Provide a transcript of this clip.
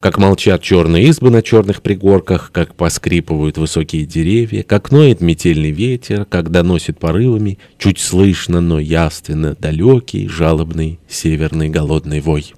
Как молчат черные избы на черных пригорках, как поскрипывают высокие деревья, как ноет метельный ветер, как доносит порывами, чуть слышно, но яственно, далекий, жалобный, северный голодный вой.